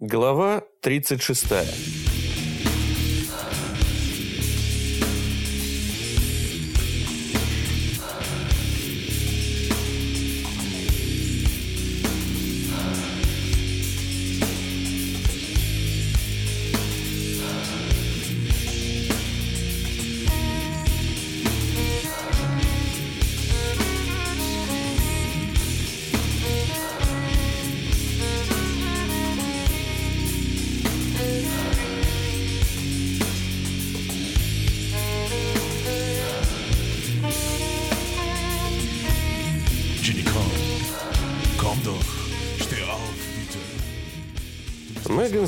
Глава 36.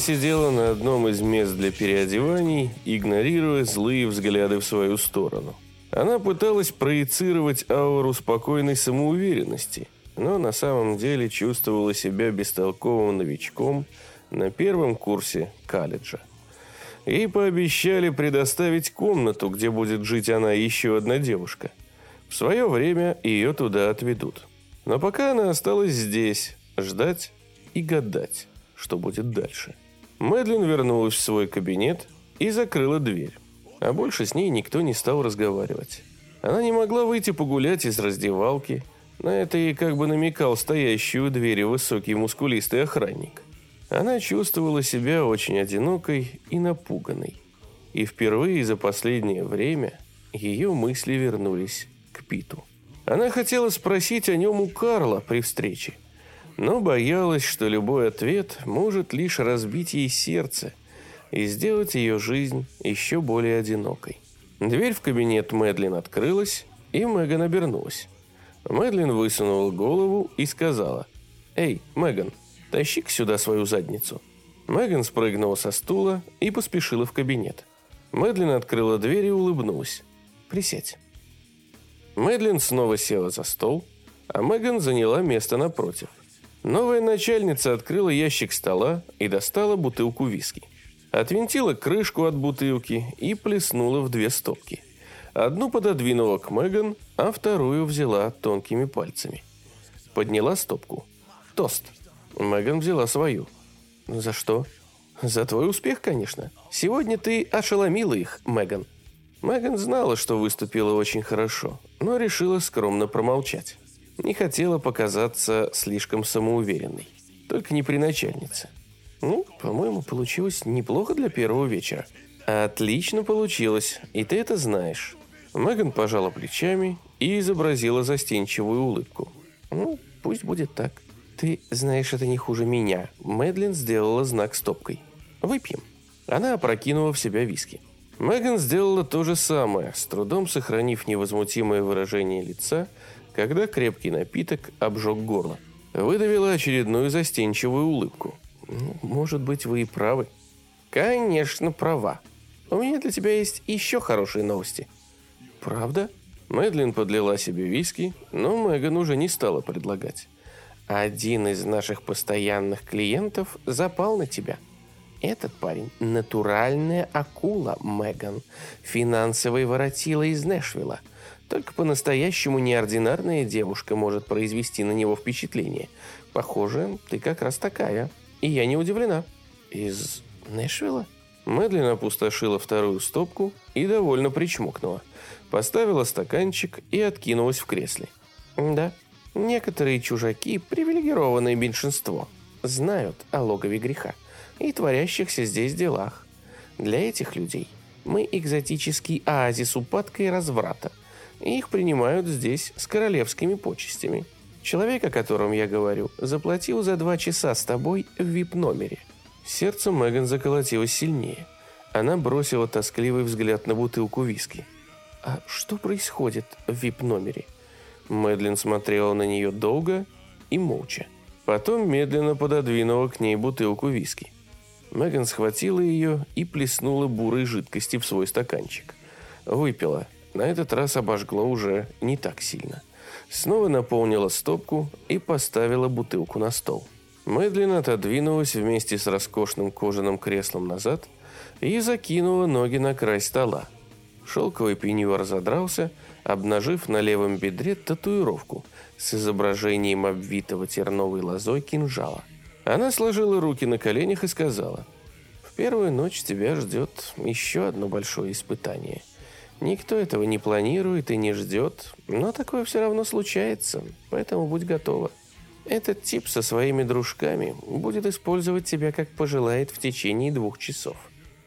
Сидела на одном из мест для переодеваний, игнорируя злые взгляды в свою сторону. Она пыталась проецировать ауру спокойной самоуверенности, но на самом деле чувствовала себя бестолковым новичком на первом курсе колледжа. Ей пообещали предоставить комнату, где будет жить она и еще одна девушка. В свое время ее туда отведут. Но пока она осталась здесь, ждать и гадать, что будет дальше. Мэдлин вернулась в свой кабинет и закрыла дверь. А больше с ней никто не стал разговаривать. Она не могла выйти погулять из раздевалки. На это ей как бы намекал стоящий у двери высокий мускулистый охранник. Она чувствовала себя очень одинокой и напуганной. И впервые за последнее время ее мысли вернулись к Питу. Она хотела спросить о нем у Карла при встрече, но боялась, что любой ответ может лишь разбить ей сердце и сделать ее жизнь еще более одинокой. Дверь в кабинет Мэдлин открылась, и Меган обернулась. Мэдлин высунула голову и сказала, «Эй, Меган, тащи-ка сюда свою задницу». Меган спрыгнула со стула и поспешила в кабинет. Мэдлин открыла дверь и улыбнулась. «Присядь». Мэдлин снова села за стол, а Меган заняла место напротив. Новая начальница открыла ящик стола и достала бутылку виски. Отвинтила крышку от бутылки и плеснула в две стопки. Одну пододвинула к Меган, а вторую взяла тонкими пальцами. Подняла стопку. Тост. Меган взяла свою. За что? За твой успех, конечно. Сегодня ты ошеломила их, Меган. Меган знала, что выступила очень хорошо, но решила скромно промолчать. Не хотела показаться слишком самоуверенной. Только не при начальнице. Ну, по-моему, получилось неплохо для первого вечера. Отлично получилось, и ты это знаешь. Меган пожала плечами и изобразила застенчивую улыбку. Ну, пусть будет так. Ты знаешь, это не хуже меня. Мэдлин сделала знак стопкой. Выпьем. Она опрокинула в себя виски. Меган сделала то же самое, с трудом сохранив невозмутимое выражение лица, когда крепкий напиток обжег горло. Выдавила очередную застенчивую улыбку. «Ну, может быть, вы и правы». «Конечно, права. У меня для тебя есть еще хорошие новости». «Правда?» Мэдлин подлила себе виски, но Меган уже не стала предлагать. «Один из наших постоянных клиентов запал на тебя». Этот парень – натуральная акула, Меган. Финансовый воротила из Нэшвилла. Только по-настоящему неординарная девушка может произвести на него впечатление. Похоже, ты как раз такая. И я не удивлена. Из Нэшвилла? Мэдлин опустошила вторую стопку и довольно причмокнула. Поставила стаканчик и откинулась в кресле. Да, некоторые чужаки, привилегированное меньшинство, знают о логове греха и творящихся здесь делах. Для этих людей мы экзотический оазис упадка и разврата. И их принимают здесь с королевскими почестями. Человек, о котором я говорю, заплатил за два часа с тобой в вип-номере. Сердце Меган заколотилось сильнее. Она бросила тоскливый взгляд на бутылку виски. «А что происходит в вип-номере?» Мэдлин смотрела на нее долго и молча. Потом медленно пододвинула к ней бутылку виски. Меган схватила ее и плеснула бурой жидкости в свой стаканчик. Выпила. На этот раз обожгла уже не так сильно. Снова наполнила стопку и поставила бутылку на стол. Мэдлин отодвинулась вместе с роскошным кожаным креслом назад и закинула ноги на край стола. Шелковый пеньюар задрался, обнажив на левом бедре татуировку с изображением обвитого терновой лозой кинжала – Она сложила руки на коленях и сказала, «В первую ночь тебя ждет еще одно большое испытание. Никто этого не планирует и не ждет, но такое все равно случается, поэтому будь готова. Этот тип со своими дружками будет использовать тебя как пожелает в течение двух часов.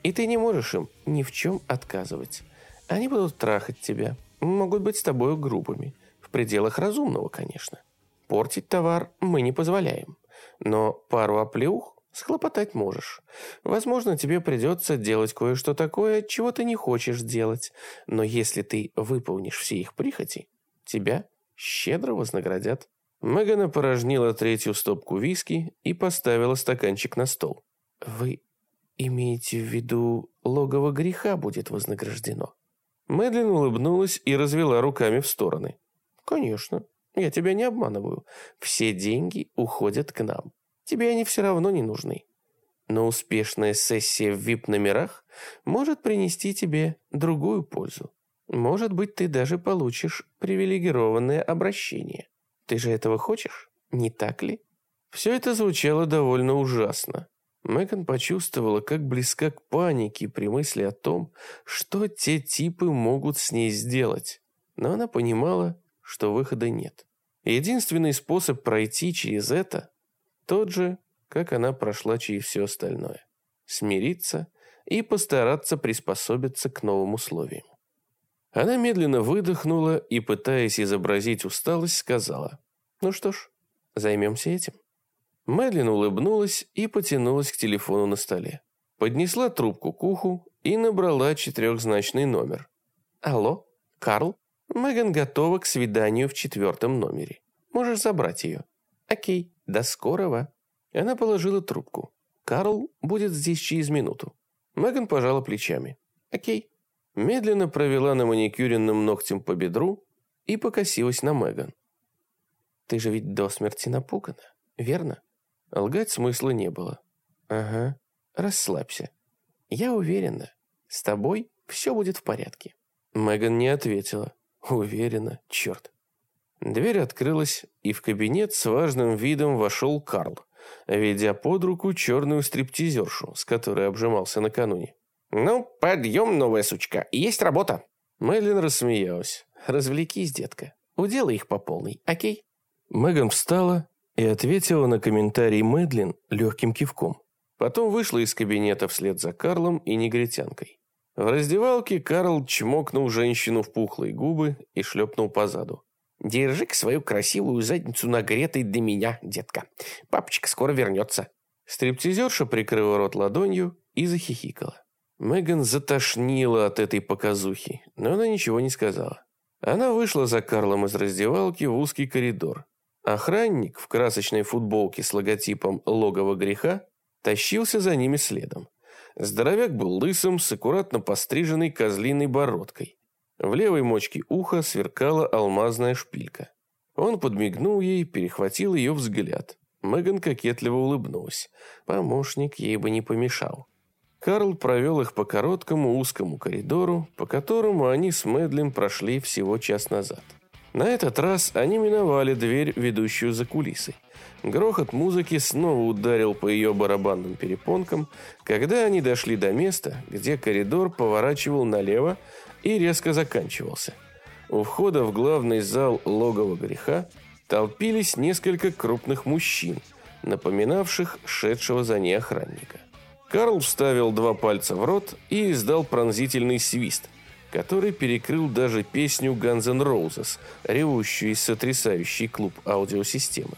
И ты не можешь им ни в чем отказывать. Они будут трахать тебя, могут быть с тобой грубыми. В пределах разумного, конечно. Портить товар мы не позволяем. Но пару оплеух схлопотать можешь. Возможно, тебе придется делать кое-что такое, чего ты не хочешь делать. Но если ты выполнишь все их прихоти, тебя щедро вознаградят. Меган опорожнила третью стопку виски и поставила стаканчик на стол. «Вы имеете в виду, логово греха будет вознаграждено?» Мэдлин улыбнулась и развела руками в стороны. «Конечно, я тебя не обманываю. Все деньги уходят к нам. Тебе они все равно не нужны. Но успешная сессия в вип-номерах может принести тебе другую пользу. Может быть, ты даже получишь привилегированное обращение. Ты же этого хочешь, не так ли? Все это звучало довольно ужасно. Меган почувствовала, как близка к панике при мысли о том, что те типы могут с ней сделать. Но она понимала, что выхода нет. Единственный способ пройти через это тот же, как она прошла через все остальное. Смириться и постараться приспособиться к новым условиям. Она медленно выдохнула и, пытаясь изобразить усталость, сказала, «Ну что ж, займемся этим». Мэдлин улыбнулась и потянулась к телефону на столе. Поднесла трубку к уху и набрала четырехзначный номер. «Алло, Карл? Меган готова к свиданию в четвертом номере. Можешь забрать ее». «Окей, до скорого». Она положила трубку. «Карл будет здесь через минуту». Меган пожала плечами. «Окей». Медленно провела на маникюренным ногтем по бедру и покосилась на Меган. «Ты же ведь до смерти напугана, верно?» Лгать смысла не было. «Ага, расслабься. Я уверена, с тобой все будет в порядке». Меган не ответила. Уверена, черт. Дверь открылась, и в кабинет с важным видом вошел Карл, ведя под руку черную стриптизершу, с которой обжимался накануне. «Ну, подъем, новая сучка, есть работа!» Мэйлин рассмеялась. «Развлекись, детка. Уделай их по полной, окей?» Меган встала и ответила на комментарий Мэдлин легким кивком. Потом вышла из кабинета вслед за Карлом и негритянкой. В раздевалке Карл чмокнул женщину в пухлые губы и шлепнул по заду. «Держи-ка свою красивую задницу нагретой для меня, детка. Папочка скоро вернется». Стриптизерша прикрыла рот ладонью и захихикала. Меган затошнила от этой показухи, но она ничего не сказала. Она вышла за Карлом из раздевалки в узкий коридор. Охранник в красочной футболке с логотипом «Логово греха» тащился за ними следом. Здоровяк был лысым, с аккуратно постриженной козлиной бородкой. В левой мочке уха сверкала алмазная шпилька. Он подмигнул ей, перехватил ее взгляд. Меган кокетливо улыбнулась. Помощник ей бы не помешал. Карл провел их по короткому узкому коридору, по которому они с Мэдлин прошли всего час назад. На этот раз они миновали дверь, ведущую за кулисы. Грохот музыки снова ударил по ее барабанным перепонкам, когда они дошли до места, где коридор поворачивал налево, и резко заканчивался. У входа в главный зал логова греха толпились несколько крупных мужчин, напоминавших шедшего за ней охранника. Карл вставил два пальца в рот и издал пронзительный свист, который перекрыл даже песню Guns N' Roses, ревущую из сотрясающей клуб аудиосистемы.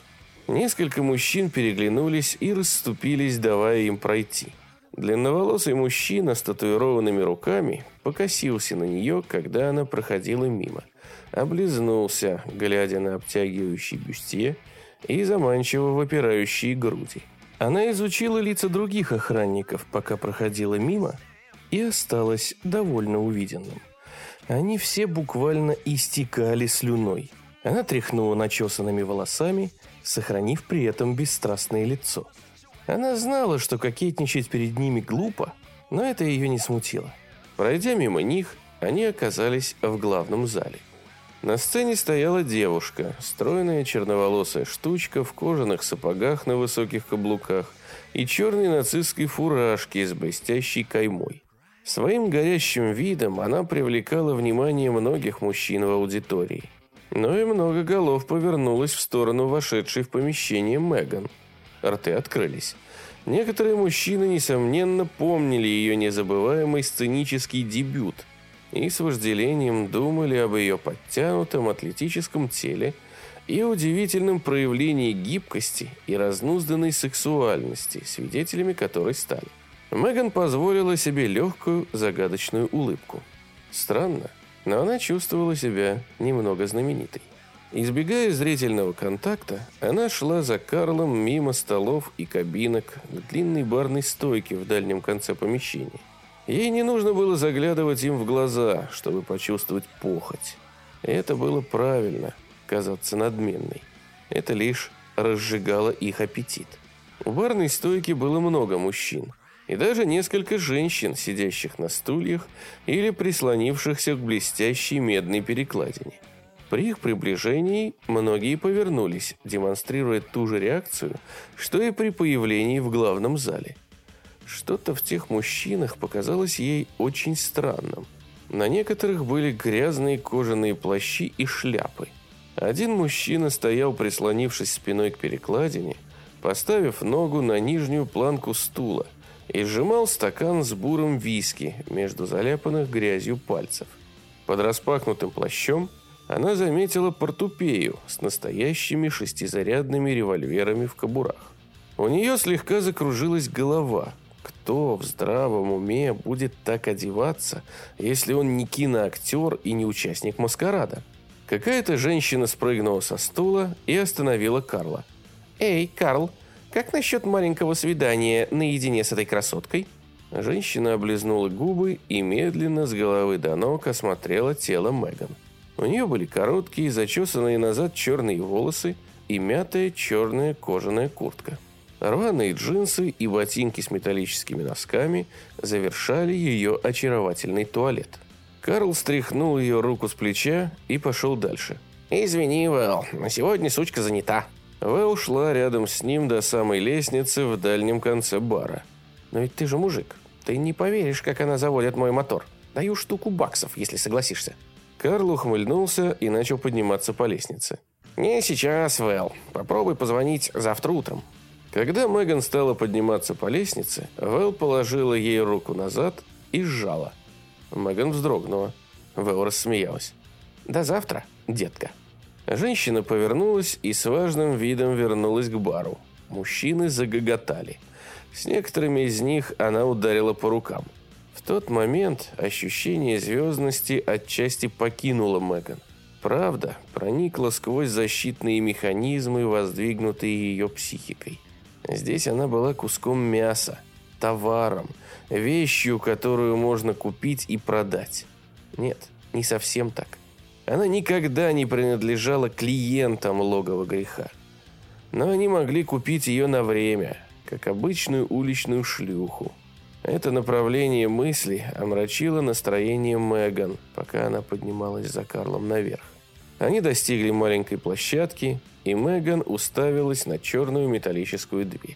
Несколько мужчин переглянулись и расступились, давая им пройти. Длинноволосый мужчина с татуированными руками покосился на нее, когда она проходила мимо. Облизнулся, глядя на обтягивающий бюстье и заманчиво выпирающие груди. Она изучила лица других охранников, пока проходила мимо, и осталась довольно увиденным. Они все буквально истекали слюной. Она тряхнула начесанными волосами, сохранив при этом бесстрастное лицо. Она знала, что кокетничать перед ними глупо, но это ее не смутило. Пройдя мимо них, они оказались в главном зале. На сцене стояла девушка, стройная черноволосая штучка в кожаных сапогах на высоких каблуках и черной нацистской фуражке с блестящей каймой. Своим горящим видом она привлекала внимание многих мужчин в аудитории. Но и много голов повернулось в сторону вошедшей в помещение Меган. Рты открылись. Некоторые мужчины, несомненно, помнили ее незабываемый сценический дебют и с вожделением думали об ее подтянутом атлетическом теле и удивительном проявлении гибкости и разнузданной сексуальности, свидетелями которой стали. Меган позволила себе легкую загадочную улыбку. Странно, но она чувствовала себя немного знаменитой. Избегая зрительного контакта, она шла за Карлом мимо столов и кабинок к длинной барной стойке в дальнем конце помещения. Ей не нужно было заглядывать им в глаза, чтобы почувствовать похоть. это было правильно, казаться надменной. Это лишь разжигало их аппетит. У барной стойки было много мужчин, и даже несколько женщин, сидящих на стульях или прислонившихся к блестящей медной перекладине. При их приближении многие повернулись, демонстрируя ту же реакцию, что и при появлении в главном зале. Что-то в тех мужчинах показалось ей очень странным. На некоторых были грязные кожаные плащи и шляпы. Один мужчина стоял, прислонившись спиной к перекладине, поставив ногу на нижнюю планку стула и сжимал стакан с бурым виски между заляпанных грязью пальцев. Под распахнутым плащом – она заметила портупею с настоящими шестизарядными револьверами в кобурах. У нее слегка закружилась голова. Кто в здравом уме будет так одеваться, если он не киноактер и не участник маскарада? Какая-то женщина спрыгнула со стула и остановила Карла. «Эй, Карл, как насчет маленького свидания наедине с этой красоткой?» Женщина облизнула губы и медленно с головы до ног осмотрела тело Меган. У нее были короткие, зачесанные назад черные волосы и мятая черная кожаная куртка. Рваные джинсы и ботинки с металлическими носками завершали ее очаровательный туалет. Карл стряхнул ее руку с плеча и пошел дальше. «Извини, Вэл, на сегодня сучка занята». Вэл шла рядом с ним до самой лестницы в дальнем конце бара. «Но ведь ты же мужик. Ты не поверишь, как она заводит мой мотор. Даю штуку баксов, если согласишься». Карл ухмыльнулся и начал подниматься по лестнице. «Не сейчас, Вэл. Попробуй позвонить завтра утром». Когда Меган стала подниматься по лестнице, Вэл положила ей руку назад и сжала. Меган вздрогнула. Вэл рассмеялась. «До завтра, детка». Женщина повернулась и с важным видом вернулась к бару. Мужчины загоготали. С некоторыми из них она ударила по рукам – в тот момент ощущение звездности отчасти покинуло Меган. Правда проникла сквозь защитные механизмы, воздвигнутые ее психикой. Здесь она была куском мяса, товаром, вещью, которую можно купить и продать. Нет, не совсем так. Она никогда не принадлежала клиентам логова греха. Но они могли купить ее на время, как обычную уличную шлюху. Это направление мысли омрачило настроение Меган, пока она поднималась за Карлом наверх. Они достигли маленькой площадки, и Меган уставилась на черную металлическую дверь.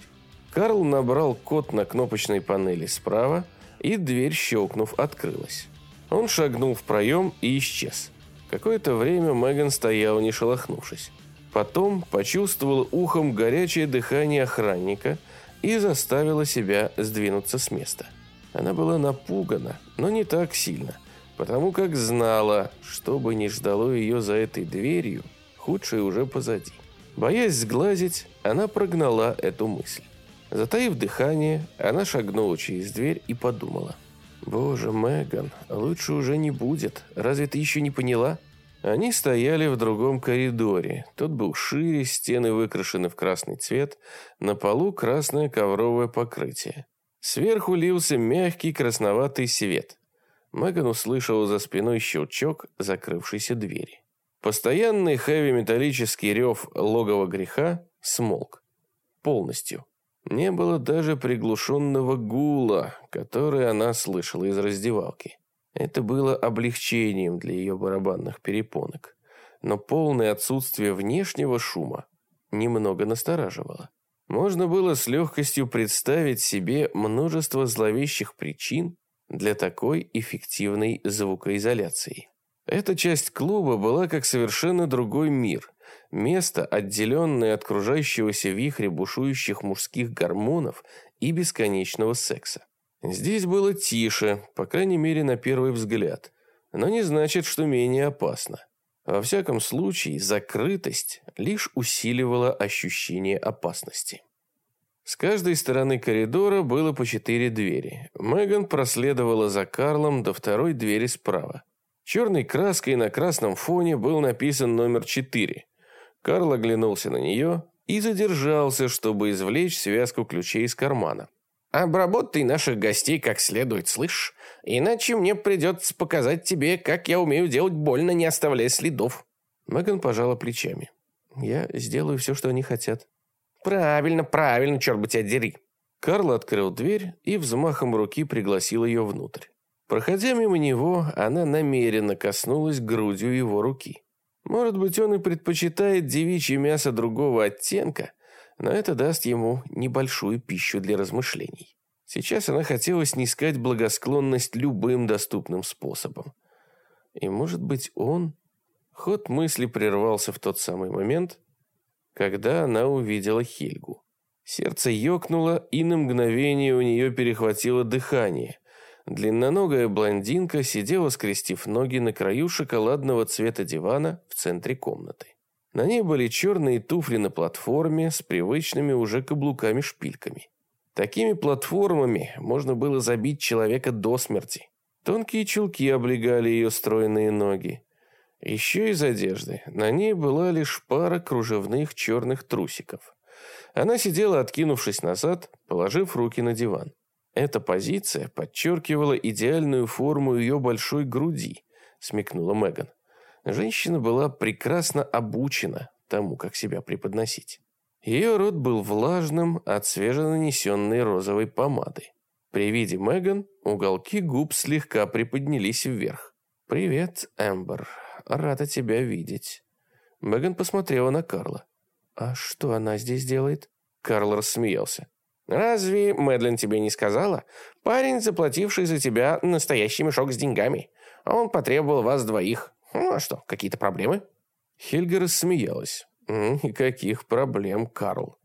Карл набрал код на кнопочной панели справа, и дверь, щелкнув, открылась. Он шагнул в проем и исчез. Какое-то время Меган стояла, не шелохнувшись. Потом почувствовала ухом горячее дыхание охранника – и заставила себя сдвинуться с места. Она была напугана, но не так сильно, потому как знала, что бы ни ждало ее за этой дверью, худшее уже позади. Боясь сглазить, она прогнала эту мысль. Затаив дыхание, она шагнула через дверь и подумала. «Боже, Меган, лучше уже не будет. Разве ты еще не поняла?» Они стояли в другом коридоре. Тот был шире, стены выкрашены в красный цвет, на полу красное ковровое покрытие. Сверху лился мягкий красноватый свет. Меган услышала за спиной щелчок закрывшейся двери. Постоянный хэви-металлический рев логова греха смолк. Полностью. Не было даже приглушенного гула, который она слышала из раздевалки. Это было облегчением для ее барабанных перепонок. но полное отсутствие внешнего шума немного настораживало. Можно было с легкостью представить себе множество зловещих причин для такой эффективной звукоизоляции. Эта часть клуба была как совершенно другой мир, место, отделенное от окружающегося вихря бушующих мужских гормонов и бесконечного секса. Здесь было тише, по крайней мере на первый взгляд, но не значит, что менее опасно. Во всяком случае, закрытость лишь усиливала ощущение опасности. С каждой стороны коридора было по четыре двери. Меган проследовала за Карлом до второй двери справа. Черной краской на красном фоне был написан номер четыре. Карл оглянулся на нее и задержался, чтобы извлечь связку ключей из кармана. «Обработай наших гостей как следует, слышь? Иначе мне придется показать тебе, как я умею делать больно, не оставляя следов». Меган пожала плечами. «Я сделаю все, что они хотят». «Правильно, правильно, черт бы тебя дери». Карл открыл дверь и взмахом руки пригласил ее внутрь. Проходя мимо него, она намеренно коснулась грудью его руки. Может быть, он и предпочитает девичье мясо другого оттенка, но это даст ему небольшую пищу для размышлений. Сейчас она хотела снискать благосклонность любым доступным способом. И, может быть, он... Ход мысли прервался в тот самый момент, когда она увидела Хельгу. Сердце ёкнуло, и на мгновение у нее перехватило дыхание. Длинноногая блондинка сидела, скрестив ноги на краю шоколадного цвета дивана в центре комнаты. На ней были черные туфли на платформе с привычными уже каблуками-шпильками. Такими платформами можно было забить человека до смерти. Тонкие чулки облегали ее стройные ноги. Еще из одежды на ней была лишь пара кружевных черных трусиков. Она сидела, откинувшись назад, положив руки на диван. Эта позиция подчеркивала идеальную форму ее большой груди, смекнула Меган. Женщина была прекрасно обучена тому, как себя преподносить. Ее рот был влажным от свеженанесенной розовой помады. При виде Меган уголки губ слегка приподнялись вверх. «Привет, Эмбер. Рада тебя видеть». Меган посмотрела на Карла. «А что она здесь делает?» Карл рассмеялся. «Разве Мэдлин тебе не сказала? Парень, заплативший за тебя настоящий мешок с деньгами. Он потребовал вас двоих. Ну а что, какие-то проблемы?» Хельга рассмеялась. «Никаких проблем, Карл».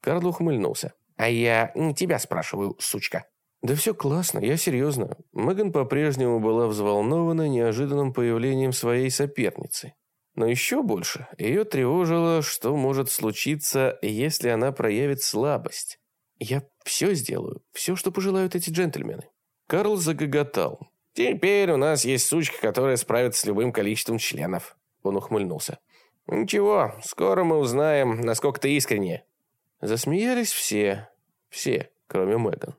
Карл ухмыльнулся. «А я не тебя спрашиваю, сучка». «Да все классно, я серьезно». Меган по-прежнему была взволнована неожиданным появлением своей соперницы. Но еще больше ее тревожило, что может случиться, если она проявит слабость. «Я все сделаю, все, что пожелают эти джентльмены». Карл загоготал. «Теперь у нас есть сучка, которая справится с любым количеством членов». Он ухмыльнулся. «Ничего, скоро мы узнаем, насколько ты искренне». Засмеялись все. Все, кроме Меган.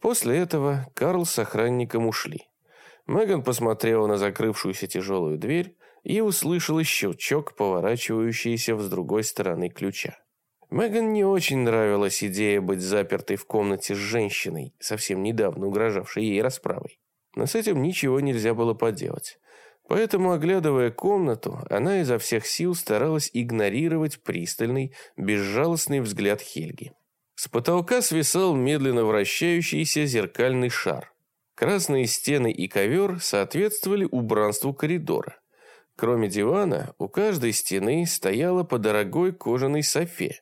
После этого Карл с охранником ушли. Меган посмотрела на закрывшуюся тяжелую дверь и услышала щелчок, поворачивающийся с другой стороны ключа. Меган не очень нравилась идея быть запертой в комнате с женщиной, совсем недавно угрожавшей ей расправой. Но с этим ничего нельзя было поделать. Поэтому, оглядывая комнату, она изо всех сил старалась игнорировать пристальный, безжалостный взгляд Хельги. С потолка свисал медленно вращающийся зеркальный шар. Красные стены и ковер соответствовали убранству коридора. Кроме дивана, у каждой стены стояла по дорогой кожаной софе,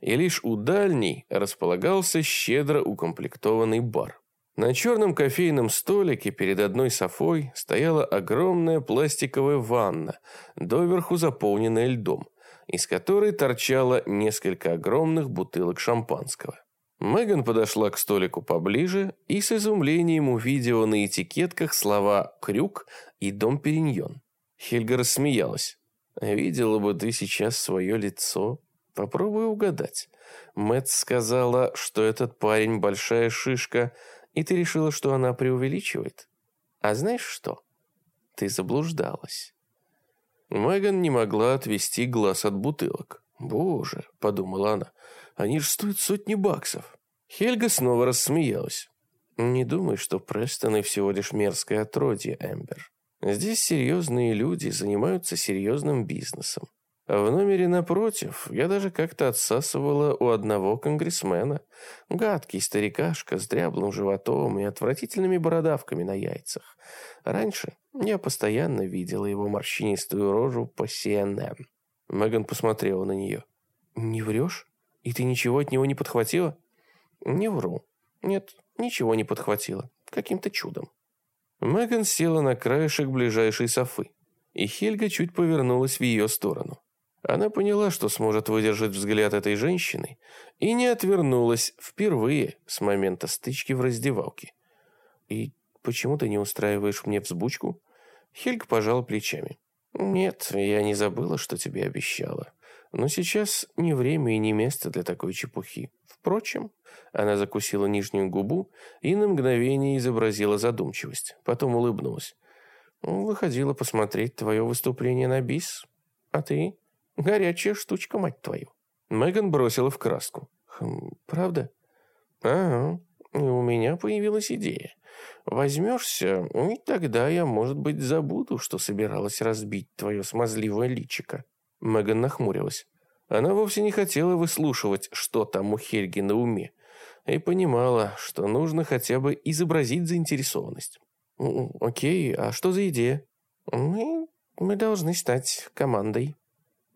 и лишь у дальней располагался щедро укомплектованный бар. На черном кофейном столике перед одной софой стояла огромная пластиковая ванна, доверху заполненная льдом, из которой торчало несколько огромных бутылок шампанского. Меган подошла к столику поближе и с изумлением увидела на этикетках слова «крюк» и «дом Периньон». Хельга рассмеялась. «Видела бы ты сейчас свое лицо. Попробуй угадать. Мэтт сказала, что этот парень большая шишка – и ты решила, что она преувеличивает? А знаешь что? Ты заблуждалась. Меган не могла отвести глаз от бутылок. «Боже», — подумала она, — «они же стоят сотни баксов». Хельга снова рассмеялась. «Не думай, что Престоны всего лишь мерзкое отродье, Эмбер. Здесь серьезные люди занимаются серьезным бизнесом. В номере напротив я даже как-то отсасывала у одного конгрессмена. Гадкий старикашка с дряблым животом и отвратительными бородавками на яйцах. Раньше я постоянно видела его морщинистую рожу по CNN. Меган посмотрела на нее. «Не врешь? И ты ничего от него не подхватила?» «Не вру. Нет, ничего не подхватила. Каким-то чудом». Меган села на краешек ближайшей софы, и Хельга чуть повернулась в ее сторону. Она поняла, что сможет выдержать взгляд этой женщины, и не отвернулась впервые с момента стычки в раздевалке. «И почему ты не устраиваешь мне взбучку?» Хельга пожала плечами. «Нет, я не забыла, что тебе обещала. Но сейчас не время и не место для такой чепухи. Впрочем, она закусила нижнюю губу и на мгновение изобразила задумчивость. Потом улыбнулась. Выходила посмотреть твое выступление на бис. А ты? Горячая штучка, мать твою. Меган бросила в краску. Хм, правда? Ага. И у меня появилась идея. Возьмешься, и тогда я, может быть, забуду, что собиралась разбить твое смазливое личико. Меган нахмурилась. Она вовсе не хотела выслушивать, что там у Хельги на уме, и понимала, что нужно хотя бы изобразить заинтересованность. «Окей, а что за идея?» «Мы, мы должны стать командой».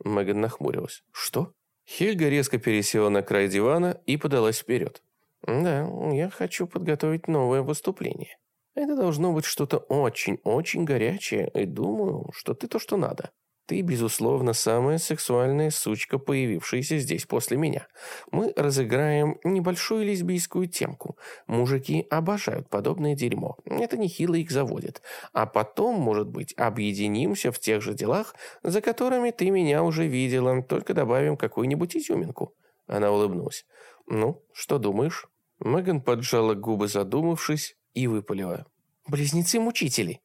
Меган нахмурилась. «Что?» Хельга резко пересела на край дивана и подалась вперед. «Да, я хочу подготовить новое выступление. Это должно быть что-то очень-очень горячее, и думаю, что ты то, что надо. Ты, безусловно, самая сексуальная сучка, появившаяся здесь после меня. Мы разыграем небольшую лесбийскую темку. Мужики обожают подобное дерьмо. Это нехило их заводит. А потом, может быть, объединимся в тех же делах, за которыми ты меня уже видела, только добавим какую-нибудь изюминку». Она улыбнулась. «Ну, что думаешь?» Меган поджала губы, задумавшись, и выпалила. «Близнецы-мучители».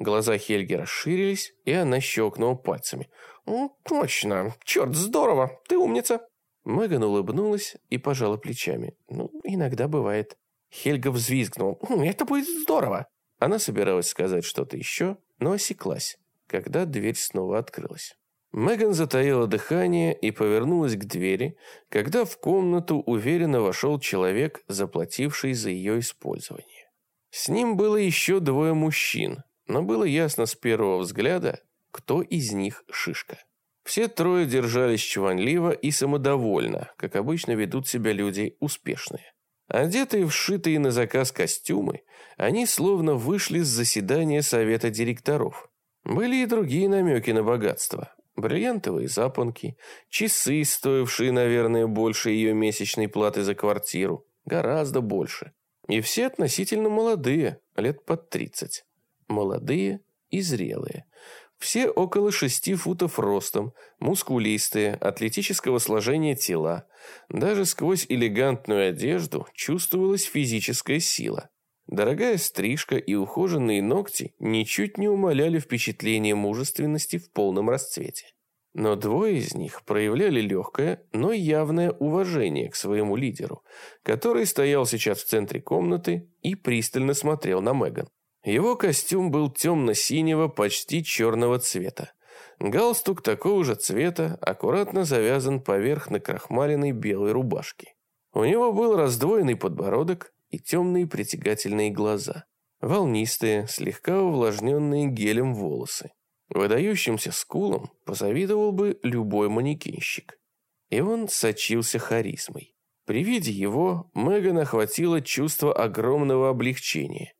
Глаза Хельги расширились, и она щелкнула пальцами. «Ну, точно. Черт, здорово. Ты умница». Меган улыбнулась и пожала плечами. «Ну, иногда бывает». Хельга взвизгнула. «Это будет здорово». Она собиралась сказать что-то еще, но осеклась, когда дверь снова открылась. Меган затаила дыхание и повернулась к двери, когда в комнату уверенно вошел человек, заплативший за ее использование. С ним было еще двое мужчин, но было ясно с первого взгляда, кто из них шишка. Все трое держались чванливо и самодовольно, как обычно ведут себя люди успешные. Одетые в шитые на заказ костюмы, они словно вышли с заседания совета директоров. Были и другие намеки на богатство. Бриллиантовые запонки, часы, стоившие, наверное, больше ее месячной платы за квартиру. Гораздо больше. И все относительно молодые, лет под тридцать молодые и зрелые. Все около шести футов ростом, мускулистые, атлетического сложения тела. Даже сквозь элегантную одежду чувствовалась физическая сила. Дорогая стрижка и ухоженные ногти ничуть не умаляли впечатление мужественности в полном расцвете. Но двое из них проявляли легкое, но явное уважение к своему лидеру, который стоял сейчас в центре комнаты и пристально смотрел на Меган. Его костюм был темно-синего, почти черного цвета. Галстук такого же цвета аккуратно завязан поверх накрахмаленной белой рубашки. У него был раздвоенный подбородок и темные притягательные глаза. Волнистые, слегка увлажненные гелем волосы. Выдающимся скулом позавидовал бы любой манекенщик. И он сочился харизмой. При виде его Меган охватило чувство огромного облегчения.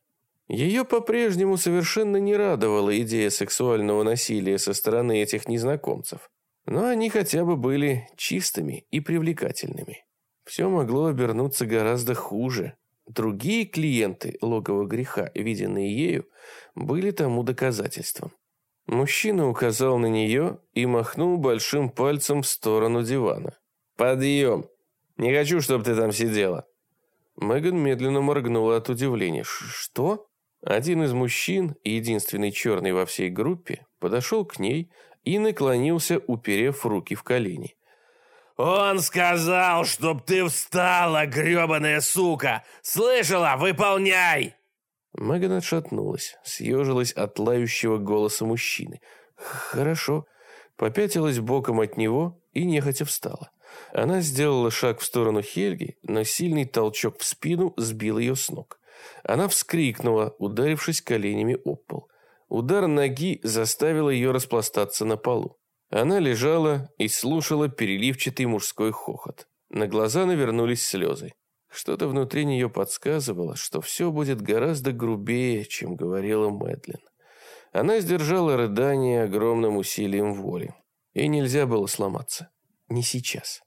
Ее по-прежнему совершенно не радовала идея сексуального насилия со стороны этих незнакомцев. Но они хотя бы были чистыми и привлекательными. Все могло обернуться гораздо хуже. Другие клиенты логова греха, виденные ею, были тому доказательством. Мужчина указал на нее и махнул большим пальцем в сторону дивана. «Подъем! Не хочу, чтобы ты там сидела!» Меган медленно моргнула от удивления. «Что?» Один из мужчин, единственный черный во всей группе, подошел к ней и наклонился, уперев руки в колени. «Он сказал, чтоб ты встала, гребаная сука! Слышала? Выполняй!» Меган отшатнулась, съежилась от лающего голоса мужчины. «Хорошо». Попятилась боком от него и нехотя встала. Она сделала шаг в сторону Хельги, но сильный толчок в спину сбил ее с ног. Она вскрикнула, ударившись коленями об пол. Удар ноги заставил ее распластаться на полу. Она лежала и слушала переливчатый мужской хохот. На глаза навернулись слезы. Что-то внутри нее подсказывало, что все будет гораздо грубее, чем говорила Мэдлин. Она сдержала рыдание огромным усилием воли. И нельзя было сломаться. Не сейчас.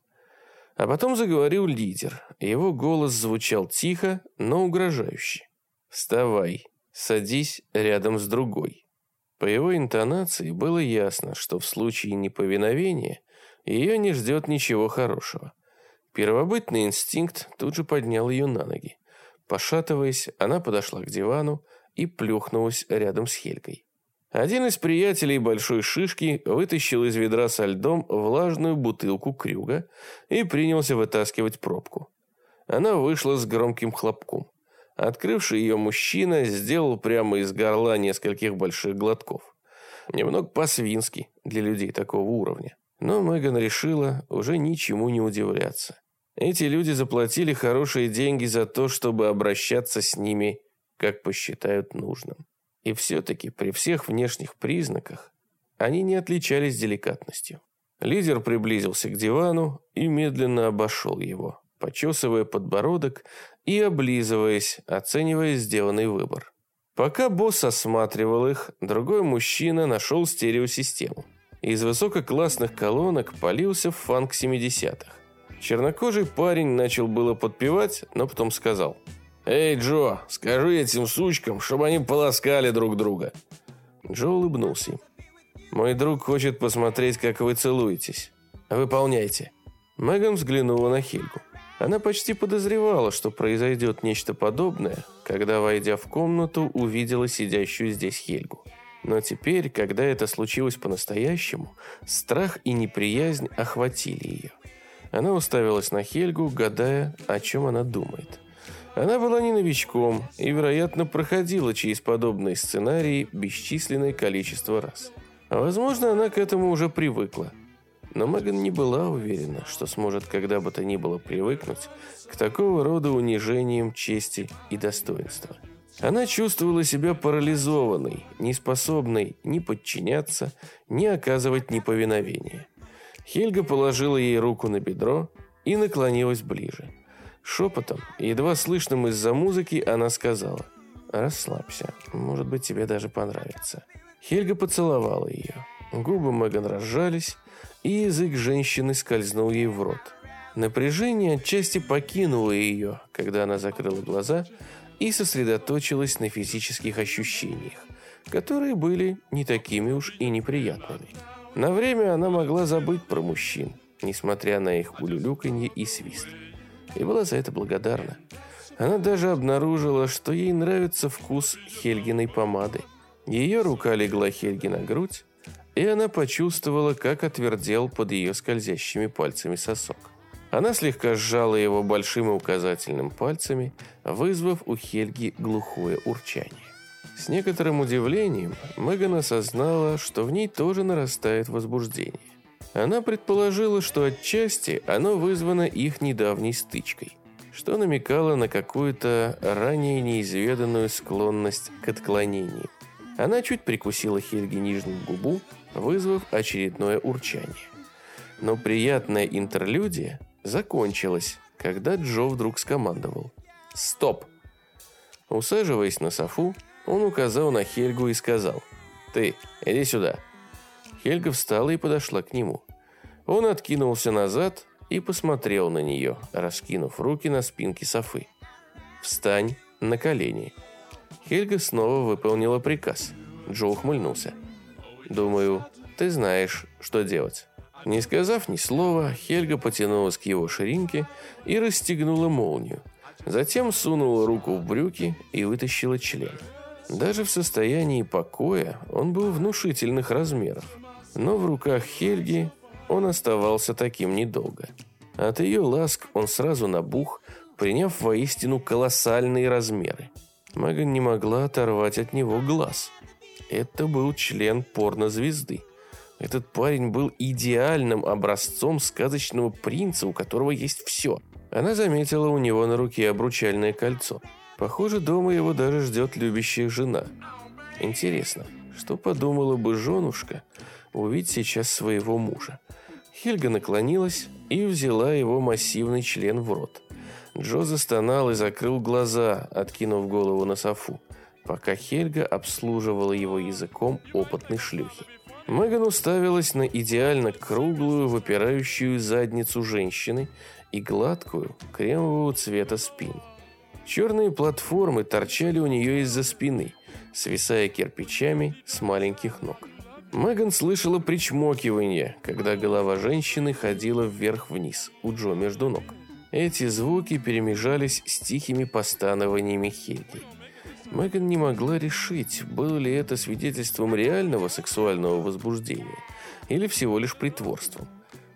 А потом заговорил лидер. Его голос звучал тихо, но угрожающе. «Вставай, садись рядом с другой». По его интонации было ясно, что в случае неповиновения ее не ждет ничего хорошего. Первобытный инстинкт тут же поднял ее на ноги. Пошатываясь, она подошла к дивану и плюхнулась рядом с Хелькой. Один из приятелей большой шишки вытащил из ведра со льдом влажную бутылку крюга и принялся вытаскивать пробку. Она вышла с громким хлопком. Открывший ее мужчина сделал прямо из горла нескольких больших глотков. Немного по-свински для людей такого уровня. Но Меган решила уже ничему не удивляться. Эти люди заплатили хорошие деньги за то, чтобы обращаться с ними, как посчитают нужным. И все-таки при всех внешних признаках они не отличались деликатностью. Лидер приблизился к дивану и медленно обошел его, почесывая подбородок и облизываясь, оценивая сделанный выбор. Пока босс осматривал их, другой мужчина нашел стереосистему. Из высококлассных колонок полился фанк 70-х. Чернокожий парень начал было подпевать, но потом сказал. «Эй, Джо, скажи этим сучкам, чтобы они полоскали друг друга». Джо улыбнулся. «Мой друг хочет посмотреть, как вы целуетесь. Выполняйте». Меган взглянула на Хельгу. Она почти подозревала, что произойдет нечто подобное, когда, войдя в комнату, увидела сидящую здесь Хельгу. Но теперь, когда это случилось по-настоящему, страх и неприязнь охватили ее. Она уставилась на Хельгу, гадая, о чем она думает. Она была не новичком и, вероятно, проходила через подобные сценарии бесчисленное количество раз. А возможно, она к этому уже привыкла. Но Меган не была уверена, что сможет когда бы то ни было привыкнуть к такого рода унижениям чести и достоинства. Она чувствовала себя парализованной, неспособной ни подчиняться, ни оказывать неповиновение. Хельга положила ей руку на бедро и наклонилась ближе. Шепотом, едва слышным из-за музыки, она сказала «Расслабься, может быть, тебе даже понравится». Хельга поцеловала ее. Губы Меган разжались, и язык женщины скользнул ей в рот. Напряжение отчасти покинуло ее, когда она закрыла глаза и сосредоточилась на физических ощущениях, которые были не такими уж и неприятными. На время она могла забыть про мужчин, несмотря на их улюлюканье и свист. И была за это благодарна. Она даже обнаружила, что ей нравится вкус Хельгиной помады. Ее рука легла Хельги на грудь, и она почувствовала, как отвердел под ее скользящими пальцами сосок. Она слегка сжала его большим и указательным пальцами, вызвав у Хельги глухое урчание. С некоторым удивлением Меган осознала, что в ней тоже нарастает возбуждение. Она предположила, что отчасти оно вызвано их недавней стычкой, что намекало на какую-то ранее неизведанную склонность к отклонениям. Она чуть прикусила Хельге нижнюю губу, вызвав очередное урчание. Но приятная интерлюдия закончилась, когда Джо вдруг скомандовал «Стоп!». Усаживаясь на софу, он указал на Хельгу и сказал «Ты, иди сюда». Хельга встала и подошла к нему. Он откинулся назад и посмотрел на нее, раскинув руки на спинке софы. «Встань на колени». Хельга снова выполнила приказ. Джо ухмыльнулся. «Думаю, ты знаешь, что делать». Не сказав ни слова, Хельга потянулась к его ширинке и расстегнула молнию. Затем сунула руку в брюки и вытащила член. Даже в состоянии покоя он был внушительных размеров. Но в руках Хельги он оставался таким недолго. От ее ласк он сразу набух, приняв воистину колоссальные размеры. Меган не могла оторвать от него глаз. Это был член порнозвезды. Этот парень был идеальным образцом сказочного принца, у которого есть все. Она заметила у него на руке обручальное кольцо. Похоже, дома его даже ждет любящая жена. Интересно, что подумала бы женушка, увидеть сейчас своего мужа? Хельга наклонилась и взяла его массивный член в рот. Джо застонал и закрыл глаза, откинув голову на софу, пока Хельга обслуживала его языком опытной шлюхи. Меган уставилась на идеально круглую, выпирающую задницу женщины и гладкую, кремового цвета спину. Черные платформы торчали у нее из-за спины, свисая кирпичами с маленьких ног. Меган слышала причмокивание, когда голова женщины ходила вверх-вниз, у Джо между ног. Эти звуки перемежались с тихими постанованиями Хельги. Меган не могла решить, было ли это свидетельством реального сексуального возбуждения или всего лишь притворством.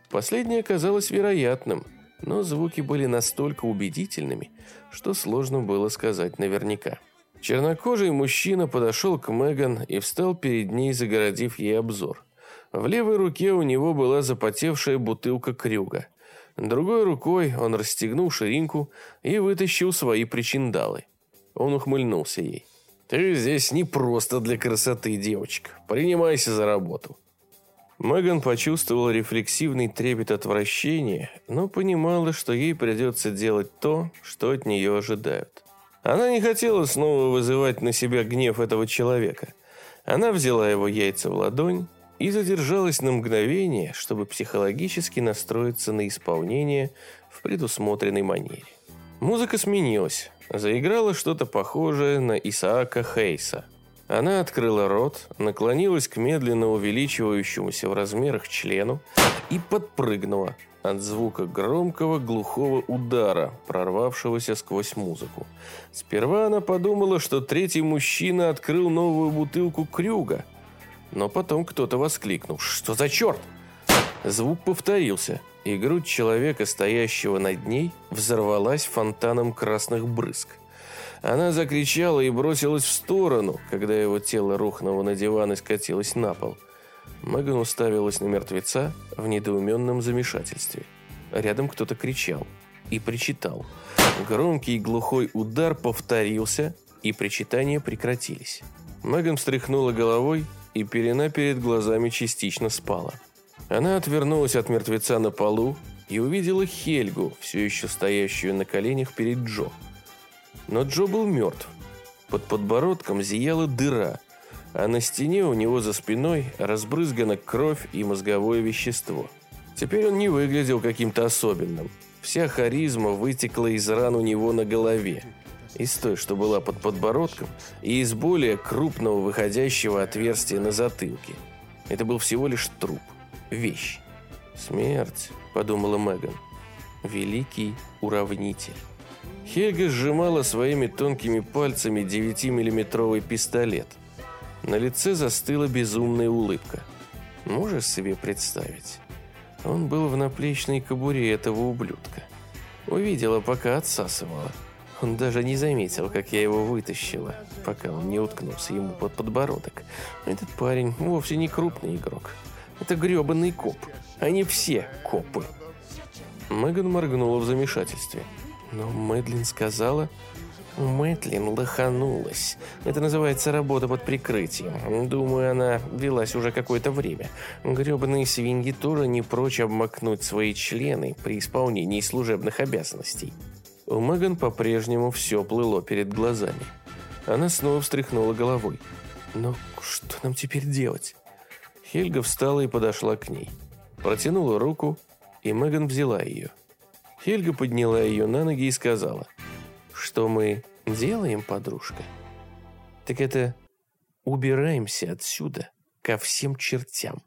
Последнее казалось вероятным, но звуки были настолько убедительными, что сложно было сказать наверняка. Чернокожий мужчина подошел к Меган и встал перед ней, загородив ей обзор. В левой руке у него была запотевшая бутылка крюга. Другой рукой он расстегнул ширинку и вытащил свои причиндалы. Он ухмыльнулся ей. «Ты здесь не просто для красоты, девочка. Принимайся за работу». Меган почувствовала рефлексивный трепет отвращения, но понимала, что ей придется делать то, что от нее ожидают. Она не хотела снова вызывать на себя гнев этого человека. Она взяла его яйца в ладонь и задержалась на мгновение, чтобы психологически настроиться на исполнение в предусмотренной манере. Музыка сменилась. Заиграло что-то похожее на Исаака Хейса. Она открыла рот, наклонилась к медленно увеличивающемуся в размерах члену и подпрыгнула, от звука громкого глухого удара, прорвавшегося сквозь музыку. Сперва она подумала, что третий мужчина открыл новую бутылку крюга, но потом кто-то воскликнул «Что за черт?». Звук повторился, и грудь человека, стоящего над ней, взорвалась фонтаном красных брызг. Она закричала и бросилась в сторону, когда его тело рухнуло на диван и скатилось на пол – Меган уставилась на мертвеца в недоуменном замешательстве. Рядом кто-то кричал и причитал. Громкий глухой удар повторился, и причитания прекратились. Меган встряхнула головой, и пелена перед глазами частично спала. Она отвернулась от мертвеца на полу и увидела Хельгу, все еще стоящую на коленях перед Джо. Но Джо был мертв. Под подбородком зияла дыра, а на стене у него за спиной разбрызгана кровь и мозговое вещество. Теперь он не выглядел каким-то особенным. Вся харизма вытекла из ран у него на голове. Из той, что была под подбородком, и из более крупного выходящего отверстия на затылке. Это был всего лишь труп. Вещь. «Смерть», — подумала Меган. «Великий уравнитель». Хельга сжимала своими тонкими пальцами 9-миллиметровый пистолет — на лице застыла безумная улыбка. Можешь себе представить? Он был в наплечной кобуре этого ублюдка. Увидела, пока отсасывала. Он даже не заметил, как я его вытащила, пока он не уткнулся ему под подбородок. Этот парень вовсе не крупный игрок. Это гребаный коп. Они все копы. Меган моргнула в замешательстве. Но Мэдлин сказала, Мэтлин лоханулась. Это называется работа под прикрытием. Думаю, она велась уже какое-то время. Гребаные свиньи тоже не прочь обмакнуть свои члены при исполнении служебных обязанностей. У Меган по-прежнему все плыло перед глазами. Она снова встряхнула головой. «Но что нам теперь делать?» Хельга встала и подошла к ней. Протянула руку, и Меган взяла ее. Хельга подняла ее на ноги и сказала – что мы делаем, подружка? Так это убираемся отсюда ко всем чертям.